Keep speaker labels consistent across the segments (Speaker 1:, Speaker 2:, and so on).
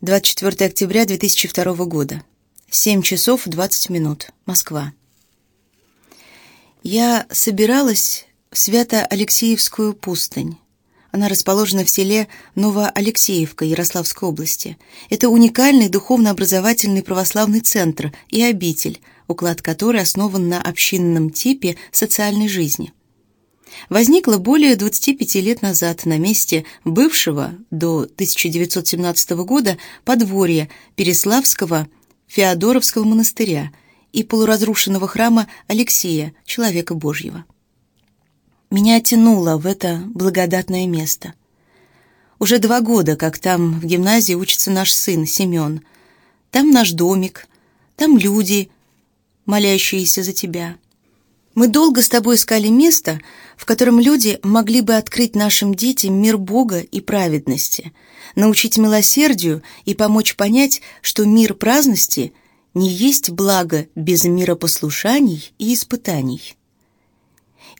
Speaker 1: 24 октября 2002 года. 7 часов 20 минут. Москва. Я собиралась в Свято-Алексеевскую пустынь. Она расположена в селе Новоалексеевка Ярославской области. Это уникальный духовно-образовательный православный центр и обитель, уклад которой основан на общинном типе социальной жизни. Возникла более 25 лет назад на месте бывшего до 1917 года подворья Переславского Феодоровского монастыря и полуразрушенного храма Алексея, человека Божьего. Меня тянуло в это благодатное место. Уже два года, как там в гимназии учится наш сын Семен. Там наш домик, там люди, молящиеся за тебя. Мы долго с тобой искали место, в котором люди могли бы открыть нашим детям мир Бога и праведности, научить милосердию и помочь понять, что мир праздности не есть благо без миропослушаний и испытаний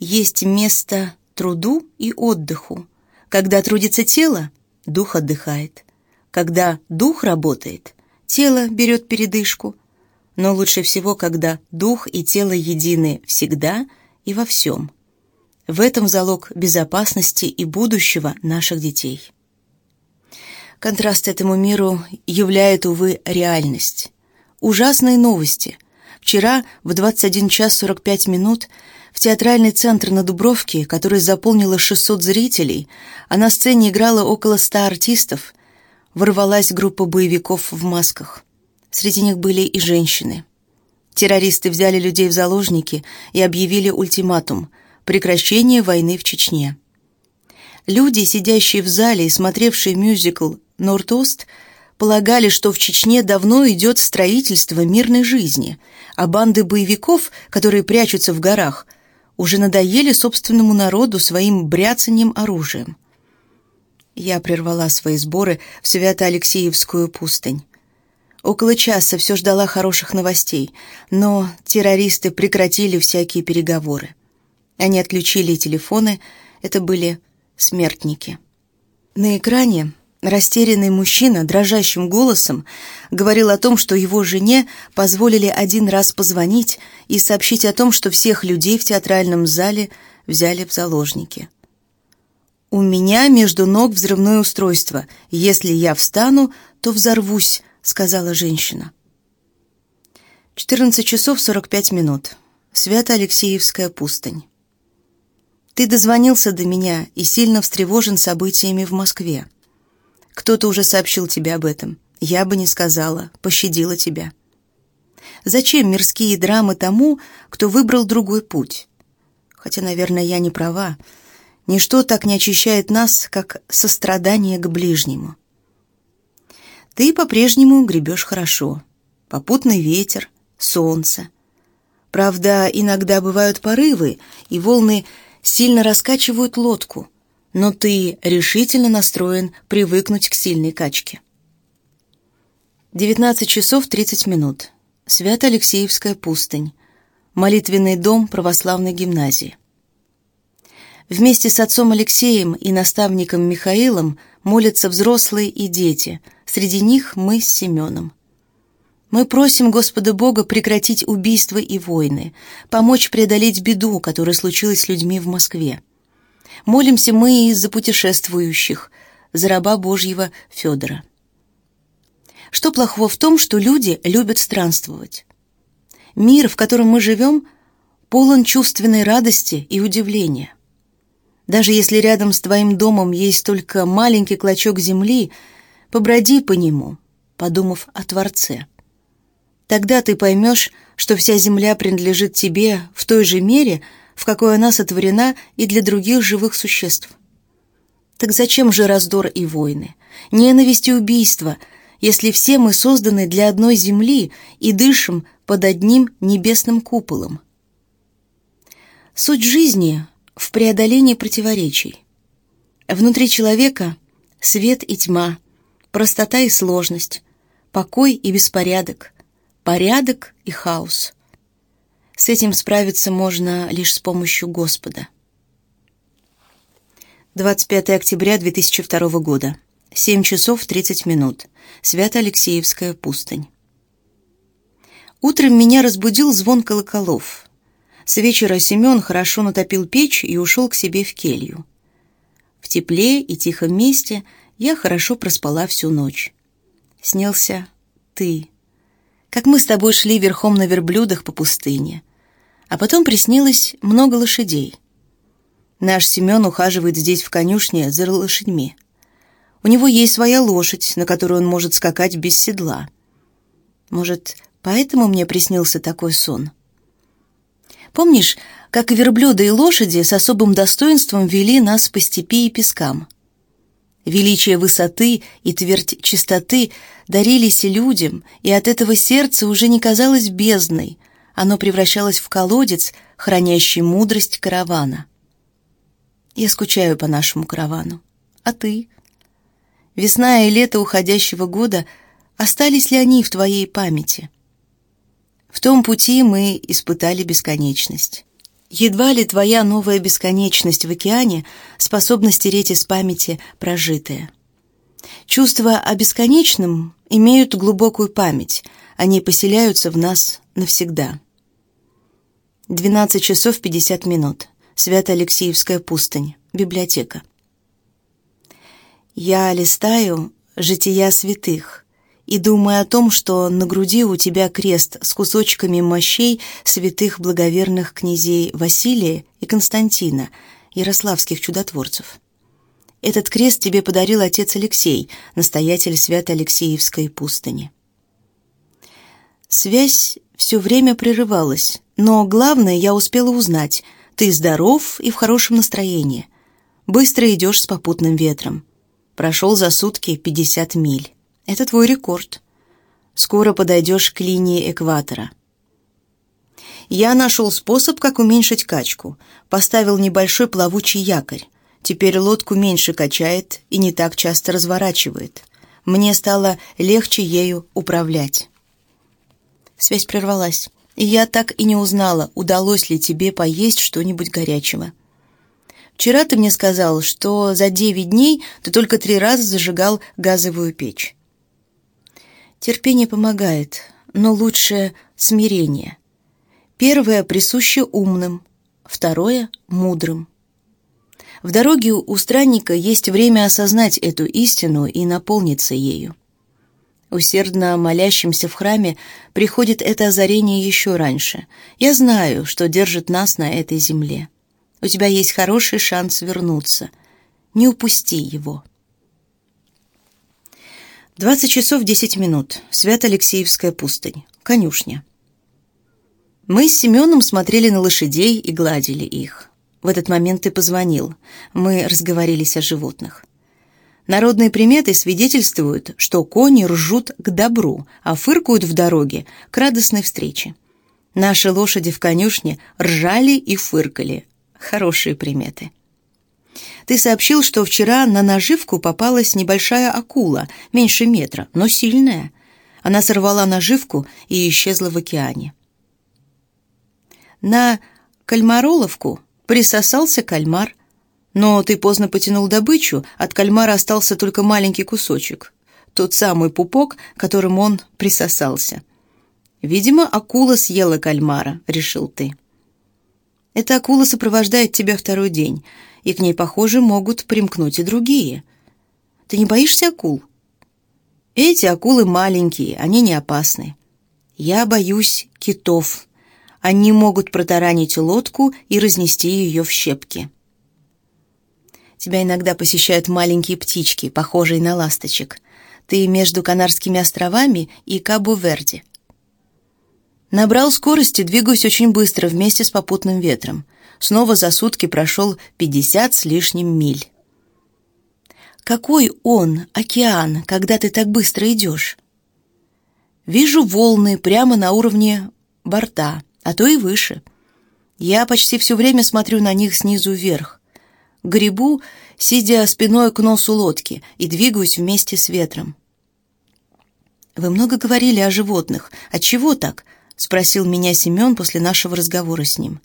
Speaker 1: есть место труду и отдыху. Когда трудится тело, дух отдыхает. Когда дух работает, тело берет передышку. Но лучше всего, когда дух и тело едины всегда и во всем. В этом залог безопасности и будущего наших детей. Контраст этому миру являет, увы, реальность. Ужасные новости. Вчера в 21 час 45 минут в театральный центр на Дубровке, который заполнило 600 зрителей, а на сцене играло около 100 артистов, ворвалась группа боевиков в масках. Среди них были и женщины. Террористы взяли людей в заложники и объявили ультиматум – прекращение войны в Чечне. Люди, сидящие в зале и смотревшие мюзикл «Норд-Ост», полагали, что в Чечне давно идет строительство мирной жизни, а банды боевиков, которые прячутся в горах – уже надоели собственному народу своим бряцанием оружием. Я прервала свои сборы в Свято-Алексеевскую пустынь. Около часа все ждала хороших новостей, но террористы прекратили всякие переговоры. Они отключили телефоны, это были смертники. На экране Растерянный мужчина дрожащим голосом говорил о том, что его жене позволили один раз позвонить и сообщить о том, что всех людей в театральном зале взяли в заложники. «У меня между ног взрывное устройство. Если я встану, то взорвусь», — сказала женщина. 14 часов 45 минут. Свято-Алексеевская пустынь. Ты дозвонился до меня и сильно встревожен событиями в Москве. Кто-то уже сообщил тебе об этом. Я бы не сказала, пощадила тебя. Зачем мирские драмы тому, кто выбрал другой путь? Хотя, наверное, я не права. Ничто так не очищает нас, как сострадание к ближнему. Ты по-прежнему гребешь хорошо. Попутный ветер, солнце. Правда, иногда бывают порывы, и волны сильно раскачивают лодку — но ты решительно настроен привыкнуть к сильной качке. 19 часов 30 минут. Свято-Алексеевская пустынь. Молитвенный дом православной гимназии. Вместе с отцом Алексеем и наставником Михаилом молятся взрослые и дети. Среди них мы с Семеном. Мы просим Господа Бога прекратить убийства и войны, помочь преодолеть беду, которая случилась с людьми в Москве. Молимся мы и за путешествующих, за раба Божьего Федора. Что плохого в том, что люди любят странствовать? Мир, в котором мы живем, полон чувственной радости и удивления. Даже если рядом с твоим домом есть только маленький клочок земли, поброди по нему, подумав о Творце. Тогда ты поймешь, что вся земля принадлежит тебе в той же мере, в какой она сотворена и для других живых существ. Так зачем же раздор и войны, ненависть и убийство, если все мы созданы для одной земли и дышим под одним небесным куполом? Суть жизни в преодолении противоречий. Внутри человека свет и тьма, простота и сложность, покой и беспорядок, порядок и хаос – с этим справиться можно лишь с помощью Господа. 25 октября 2002 года. 7 часов 30 минут. Свято-Алексеевская пустынь. Утром меня разбудил звон колоколов. С вечера Семен хорошо натопил печь и ушел к себе в келью. В тепле и тихом месте я хорошо проспала всю ночь. Снился ты, как мы с тобой шли верхом на верблюдах по пустыне. А потом приснилось много лошадей. Наш Семен ухаживает здесь в конюшне за лошадьми. У него есть своя лошадь, на которую он может скакать без седла. Может, поэтому мне приснился такой сон? Помнишь, как верблюды и лошади с особым достоинством вели нас по степи и пескам? Величие высоты и твердь чистоты дарились людям, и от этого сердце уже не казалось бездной, оно превращалось в колодец, хранящий мудрость каравана. Я скучаю по нашему каравану. А ты? Весна и лето уходящего года, остались ли они в твоей памяти? В том пути мы испытали бесконечность. Едва ли твоя новая бесконечность в океане способна стереть из памяти прожитое. Чувства о бесконечном имеют глубокую память, они поселяются в нас навсегда. 12 часов 50 минут. Свято-Алексеевская пустынь. Библиотека. Я листаю «Жития святых», и думая о том, что на груди у тебя крест с кусочками мощей святых благоверных князей Василия и Константина, ярославских чудотворцев. Этот крест тебе подарил отец Алексей, настоятель Свято-Алексеевской пустыни. Связь все время прерывалась, но главное я успела узнать — ты здоров и в хорошем настроении. Быстро идешь с попутным ветром. Прошел за сутки 50 миль. Это твой рекорд. Скоро подойдешь к линии экватора. Я нашел способ, как уменьшить качку. Поставил небольшой плавучий якорь. Теперь лодку меньше качает и не так часто разворачивает. Мне стало легче ею управлять. Связь прервалась, и я так и не узнала, удалось ли тебе поесть что-нибудь горячего. Вчера ты мне сказал, что за девять дней ты только три раза зажигал газовую печь. Терпение помогает, но лучше смирение. Первое присуще умным, второе — мудрым. В дороге у странника есть время осознать эту истину и наполниться ею. Усердно молящимся в храме приходит это озарение еще раньше. Я знаю, что держит нас на этой земле. У тебя есть хороший шанс вернуться. Не упусти его. 20 часов 10 минут. Свято-Алексеевская пустынь. Конюшня. Мы с Семеном смотрели на лошадей и гладили их. В этот момент ты позвонил. Мы разговорились о животных. Народные приметы свидетельствуют, что кони ржут к добру, а фыркают в дороге к радостной встрече. Наши лошади в конюшне ржали и фыркали. Хорошие приметы. Ты сообщил, что вчера на наживку попалась небольшая акула, меньше метра, но сильная. Она сорвала наживку и исчезла в океане. На кальмароловку присосался кальмар, но ты поздно потянул добычу, от кальмара остался только маленький кусочек, тот самый пупок, которым он присосался. Видимо, акула съела кальмара, решил ты. Эта акула сопровождает тебя второй день — и к ней, похоже, могут примкнуть и другие. Ты не боишься акул? Эти акулы маленькие, они не опасны. Я боюсь китов. Они могут протаранить лодку и разнести ее в щепки. Тебя иногда посещают маленькие птички, похожие на ласточек. Ты между Канарскими островами и Кабо-Верде. Набрал скорости, двигаюсь очень быстро вместе с попутным ветром снова за сутки прошел 50 с лишним миль. Какой он, океан, когда ты так быстро идешь? Вижу волны прямо на уровне борта, а то и выше. Я почти все время смотрю на них снизу вверх. Грибу, сидя спиной к носу лодки, и двигаюсь вместе с ветром. Вы много говорили о животных. От чего так? Спросил меня Семен после нашего разговора с ним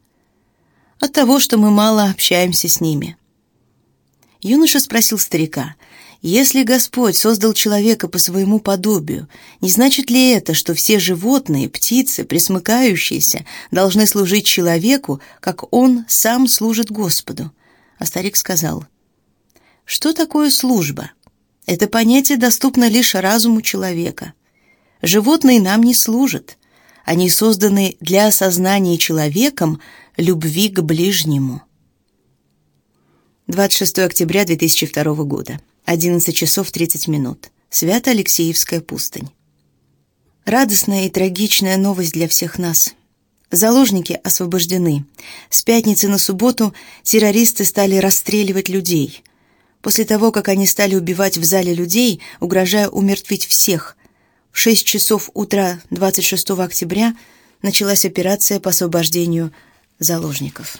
Speaker 2: от того, что мы мало общаемся с ними. Юноша спросил старика,
Speaker 1: Если Господь создал человека по своему подобию, не значит ли это, что все животные, птицы, присмыкающиеся, должны служить человеку, как он сам служит Господу? А старик сказал, что такое служба? Это понятие доступно лишь разуму человека. Животные нам не служат. Они созданы для осознания человеком любви к ближнему. 26 октября 2002 года. 11 часов 30 минут. Свято-Алексеевская пустынь. Радостная и трагичная новость для всех нас. Заложники освобождены. С пятницы на субботу террористы стали расстреливать людей. После того, как они стали убивать в зале людей, угрожая умертвить всех, в 6 часов утра 26 октября началась операция по освобождению заложников.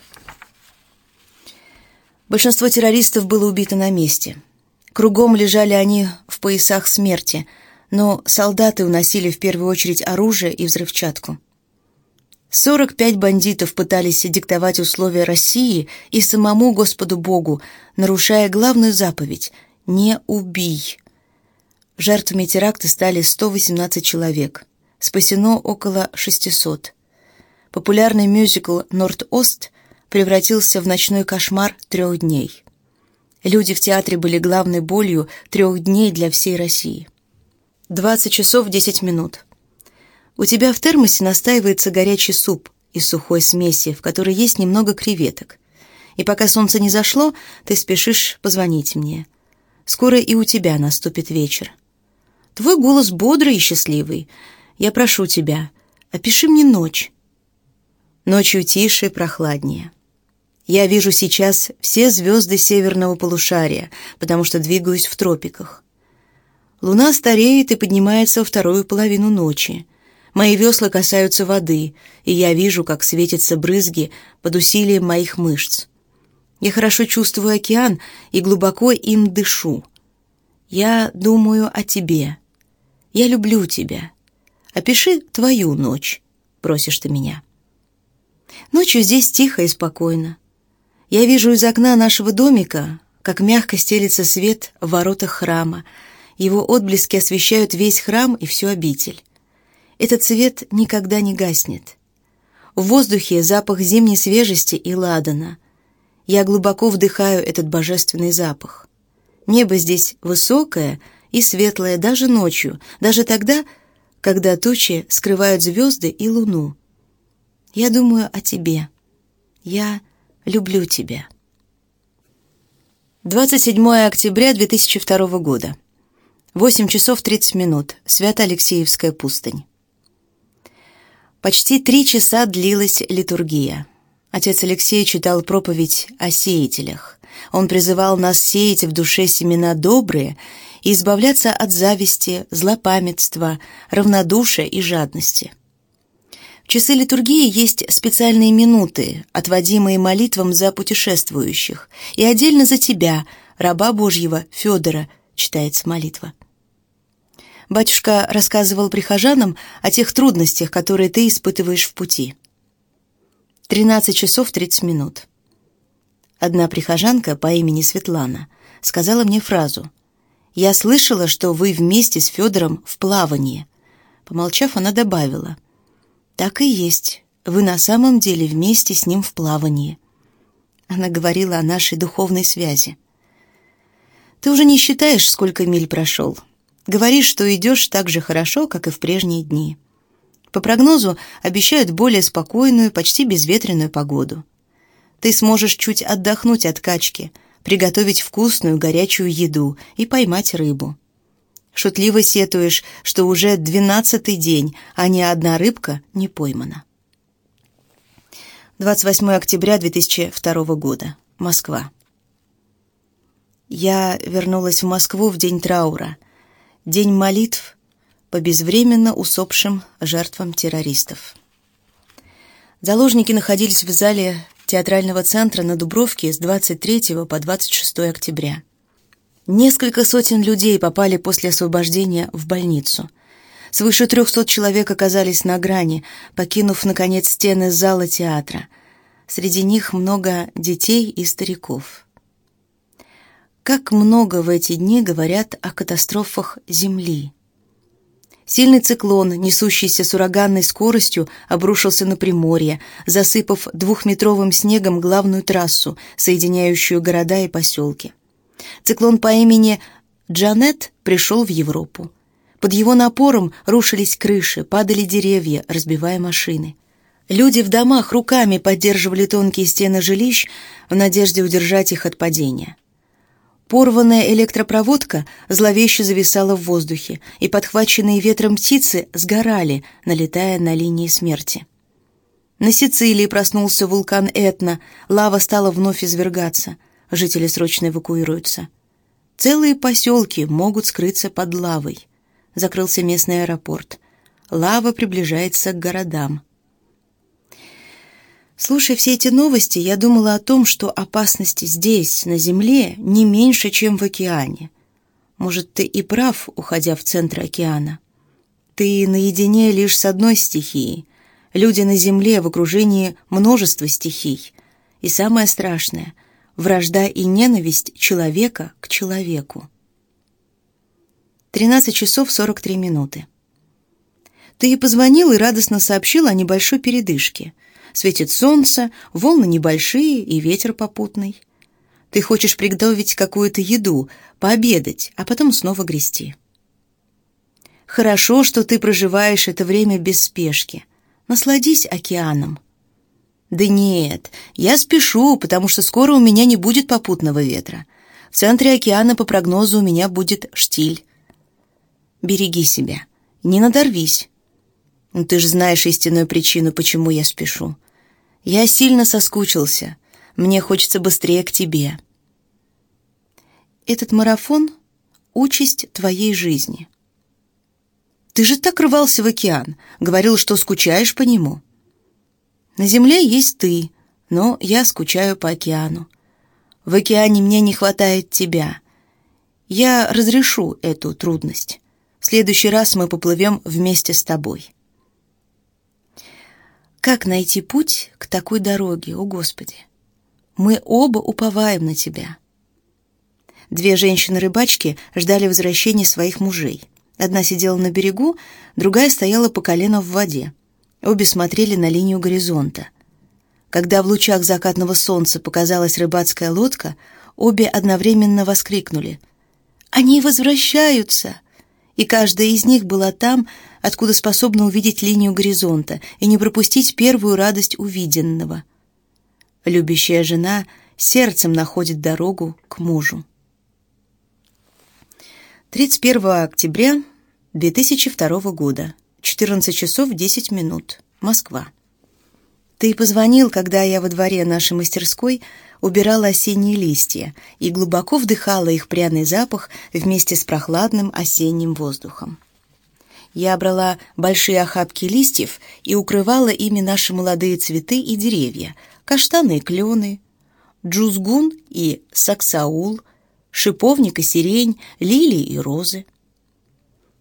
Speaker 1: Большинство террористов было убито на месте – Кругом лежали они в поясах смерти, но солдаты уносили в первую очередь оружие и взрывчатку. 45 бандитов пытались диктовать условия России и самому Господу Богу, нарушая главную заповедь «Не убий». Жертвами теракта стали 118 человек. Спасено около 600. Популярный мюзикл «Норд-Ост» превратился в ночной кошмар трех дней. Люди в театре были главной болью трех дней для всей России. 20 часов 10 минут. У тебя в термосе настаивается горячий суп из сухой смеси, в которой есть немного креветок. И пока солнце не зашло, ты спешишь позвонить мне. Скоро и у тебя наступит вечер. Твой голос бодрый и счастливый. Я прошу тебя, опиши мне ночь. Ночью тише и прохладнее. Я вижу сейчас все звезды северного полушария, потому что двигаюсь в тропиках. Луна стареет и поднимается во вторую половину ночи. Мои весла касаются воды, и я вижу, как светятся брызги под усилием моих мышц. Я хорошо чувствую океан и глубоко им дышу. Я думаю о тебе. Я люблю тебя. Опиши твою ночь, просишь ты меня. Ночью здесь тихо и спокойно. Я вижу из окна нашего домика, как мягко стелится свет в воротах храма. Его отблески освещают весь храм и всю обитель. Этот свет никогда не гаснет. В воздухе запах зимней свежести и ладана. Я глубоко вдыхаю этот божественный запах. Небо здесь высокое и светлое даже ночью, даже тогда, когда тучи скрывают звезды и луну. Я думаю о тебе. Я Люблю тебя. 27 октября 2002 года. 8 часов 30 минут. Свято-Алексеевская пустынь. Почти три часа длилась литургия. Отец Алексей читал проповедь о сеятелях. Он призывал нас сеять в душе семена добрые и избавляться от зависти, злопамятства, равнодушия и жадности – в часы литургии есть специальные минуты, отводимые молитвам за путешествующих, и отдельно за тебя, раба Божьего Федора, читается молитва. Батюшка рассказывал прихожанам о тех трудностях, которые ты испытываешь в пути. 13 часов 30 минут. Одна прихожанка по имени Светлана сказала мне фразу «Я слышала, что вы вместе с Федором в плавании». Помолчав, она добавила так и есть. Вы на самом деле вместе с ним в плавании. Она говорила о нашей духовной связи. Ты уже не считаешь, сколько миль прошел. Говоришь, что идешь так же хорошо, как и в прежние дни. По прогнозу обещают более спокойную, почти безветренную погоду. Ты сможешь чуть отдохнуть от качки, приготовить вкусную горячую еду и поймать рыбу. Шутливо сетуешь, что уже двенадцатый день, а ни одна рыбка не поймана. 28 октября 2002 года. Москва. Я вернулась в Москву в день траура, день молитв по безвременно усопшим жертвам террористов. Заложники находились в зале театрального центра на Дубровке с 23 по 26 октября. Несколько сотен людей попали после освобождения в больницу. Свыше трехсот человек оказались на грани, покинув, наконец, стены зала театра. Среди них много детей и стариков. Как много в эти дни говорят о катастрофах Земли. Сильный циклон, несущийся с ураганной скоростью, обрушился на Приморье, засыпав двухметровым снегом главную трассу, соединяющую города и поселки. Циклон по имени Джанет пришел в Европу. Под его напором рушились крыши, падали деревья, разбивая машины. Люди в домах руками поддерживали тонкие стены жилищ в надежде удержать их от падения. Порванная электропроводка зловеще зависала в воздухе, и подхваченные ветром птицы сгорали, налетая на линии смерти. На Сицилии проснулся вулкан Этна, лава стала вновь извергаться. Жители срочно эвакуируются. Целые поселки могут скрыться под лавой. Закрылся местный аэропорт. Лава приближается к городам. Слушая все эти новости, я думала о том, что опасности здесь, на Земле, не меньше, чем в океане. Может, ты и прав, уходя в центр океана. Ты наедине лишь с одной стихией. Люди на Земле в окружении множества стихий. И самое страшное — вражда и ненависть человека к человеку. 13 часов 43 минуты. Ты и позвонил и радостно сообщил о небольшой передышке — Светит солнце, волны небольшие и ветер попутный. Ты хочешь приготовить какую-то еду, пообедать, а потом снова грести. Хорошо, что ты проживаешь это время без спешки. Насладись океаном. Да нет, я спешу, потому что скоро у меня не будет попутного ветра. В центре океана по прогнозу у меня будет штиль. Береги себя, не надорвись. Ты же знаешь истинную причину, почему я спешу. Я сильно соскучился. Мне хочется быстрее к тебе. Этот марафон — участь твоей жизни. Ты же так рвался в океан, говорил, что скучаешь по нему. На земле есть ты, но я скучаю по океану. В океане мне не хватает тебя. Я разрешу эту трудность. В следующий раз мы поплывем вместе с тобой. Как найти путь такой дороге, о Господи? Мы оба уповаем на Тебя. Две женщины-рыбачки ждали возвращения своих мужей. Одна сидела на берегу, другая стояла по колено в воде. Обе смотрели на линию горизонта. Когда в лучах закатного солнца показалась рыбацкая лодка, обе одновременно воскликнули. «Они возвращаются!» И каждая из них была там, откуда способна увидеть линию горизонта и не пропустить первую радость увиденного. Любящая жена сердцем находит дорогу к мужу. 31 октября 2002 года, 14 часов 10 минут, Москва. Ты позвонил, когда я во дворе нашей мастерской убирала осенние листья и глубоко вдыхала их пряный запах вместе с прохладным осенним воздухом. Я брала большие охапки листьев и укрывала ими наши молодые цветы и деревья, каштаны и клены, джузгун и саксаул, шиповник и сирень, лилии и розы.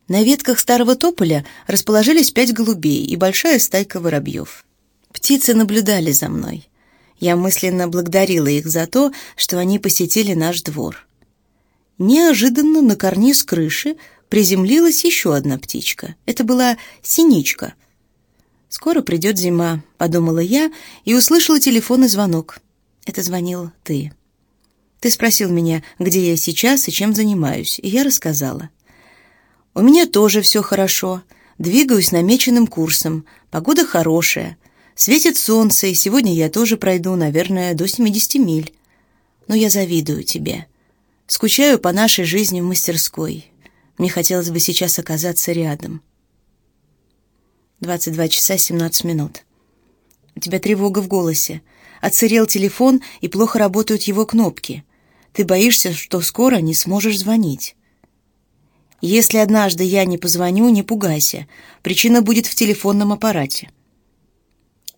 Speaker 1: На ветках старого тополя расположились пять голубей и большая стайка воробьев. Птицы наблюдали за мной. Я мысленно благодарила их за то, что они посетили наш двор. Неожиданно на карниз крыши приземлилась еще одна птичка. Это была синичка. «Скоро придет зима», — подумала я и услышала телефонный звонок. Это звонил ты. Ты спросил меня, где я сейчас и чем занимаюсь, и я рассказала. «У меня тоже все хорошо. Двигаюсь намеченным курсом. Погода хорошая. Светит солнце, и сегодня я тоже пройду, наверное, до 70 миль. Но я завидую тебе. Скучаю по нашей жизни в мастерской. Мне хотелось бы сейчас оказаться рядом. 22 часа 17 минут. У тебя тревога в голосе. Отсырел телефон, и плохо работают его кнопки. Ты боишься, что скоро не сможешь звонить. Если однажды я не позвоню, не пугайся. Причина будет в телефонном аппарате.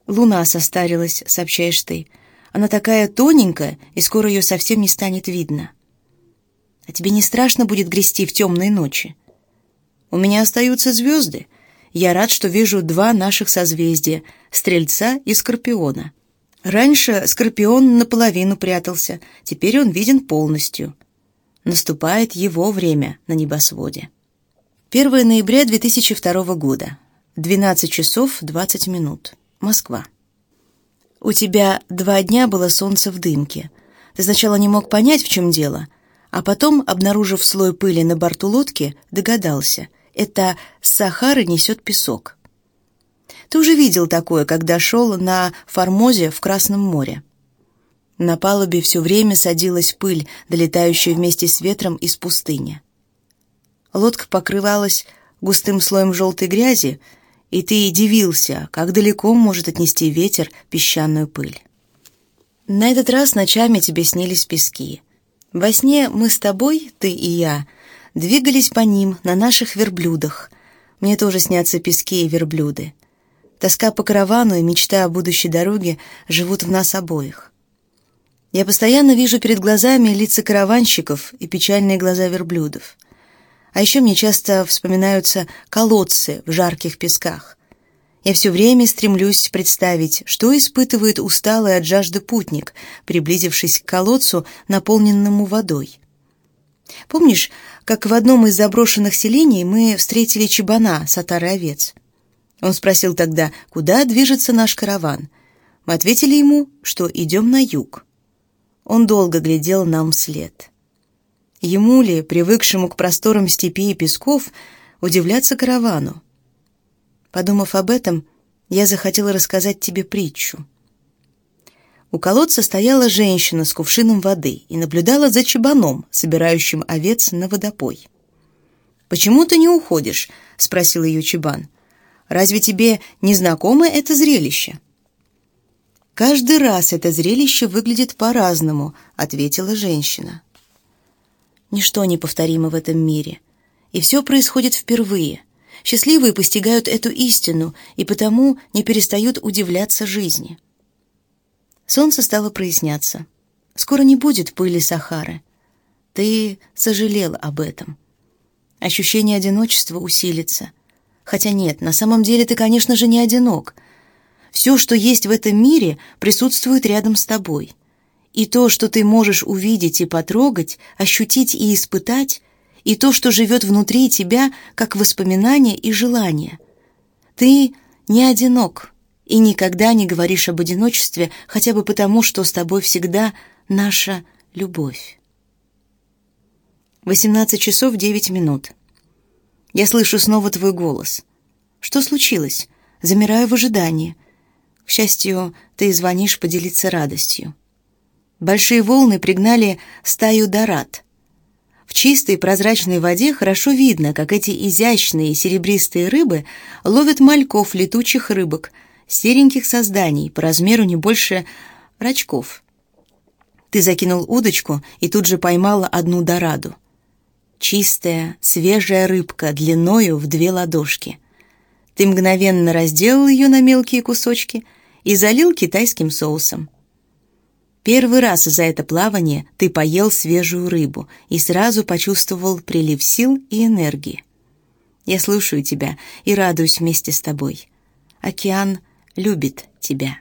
Speaker 1: Луна состарилась, сообщаешь ты. Она такая тоненькая, и скоро ее совсем не станет видно. А тебе не страшно будет грести в темные ночи? У меня остаются звезды. Я рад, что вижу два наших созвездия — Стрельца и Скорпиона. Раньше Скорпион наполовину прятался, теперь он виден полностью. Наступает его время на небосводе. 1 ноября 2002 года. 12 часов 20 минут. Москва. У тебя два дня было солнце в дымке. Ты сначала не мог понять, в чем дело, а потом, обнаружив слой пыли на борту лодки, догадался. Это с Сахары несет песок. Ты уже видел такое, когда шел на Формозе в Красном море. На палубе все время садилась пыль, долетающая вместе с ветром из пустыни. Лодка покрывалась густым слоем желтой грязи, и ты дивился, как далеко может отнести ветер песчаную пыль. На этот раз ночами тебе снились пески. Во сне мы с тобой, ты и я, двигались по ним на наших верблюдах. Мне тоже снятся пески и верблюды. Тоска по каравану и мечта о будущей дороге живут в нас обоих. Я постоянно вижу перед глазами лица караванщиков и печальные глаза верблюдов. А еще мне часто вспоминаются колодцы в жарких песках. Я все время стремлюсь представить, что испытывает усталый от жажды путник, приблизившись к колодцу, наполненному водой. Помнишь, как в одном из заброшенных селений мы встретили чебана с овец? Он спросил тогда, куда движется наш караван. Мы ответили ему, что идем на юг. Он долго глядел нам вслед. Ему ли, привыкшему к просторам степи и песков, удивляться каравану? Подумав об этом, я захотела рассказать тебе притчу. У колодца стояла женщина с кувшином воды и наблюдала за чебаном, собирающим овец на водопой. «Почему ты не уходишь?» — спросил ее чебан. «Разве тебе не знакомо это зрелище?» «Каждый раз это зрелище выглядит по-разному», — ответила женщина. Ничто неповторимо в этом мире, и все происходит впервые. Счастливые постигают эту истину и потому не перестают удивляться жизни. Солнце стало проясняться. Скоро не будет пыли Сахары. Ты сожалел об этом. Ощущение одиночества усилится. Хотя нет, на самом деле ты, конечно же, не одинок. Все, что есть в этом мире, присутствует рядом с тобой. И то, что ты можешь увидеть и потрогать, ощутить и испытать, и то, что живет внутри тебя, как воспоминание и желание. Ты не одинок и никогда не говоришь об одиночестве, хотя бы потому, что с тобой всегда наша любовь. 18 часов 9 минут. Я слышу снова твой голос. Что случилось? Замираю в ожидании. К счастью, ты звонишь поделиться радостью. Большие волны пригнали стаю дорад. В чистой прозрачной воде хорошо видно, как эти изящные серебристые рыбы ловят мальков летучих рыбок, сереньких созданий, по размеру не больше рачков. Ты закинул удочку и тут же поймала одну дораду. Чистая, свежая рыбка длиною в две ладошки. Ты мгновенно разделал ее на мелкие кусочки и залил китайским соусом. Первый раз за это плавание ты поел свежую рыбу и сразу почувствовал прилив сил и энергии. Я слушаю тебя и радуюсь вместе с тобой. Океан любит тебя.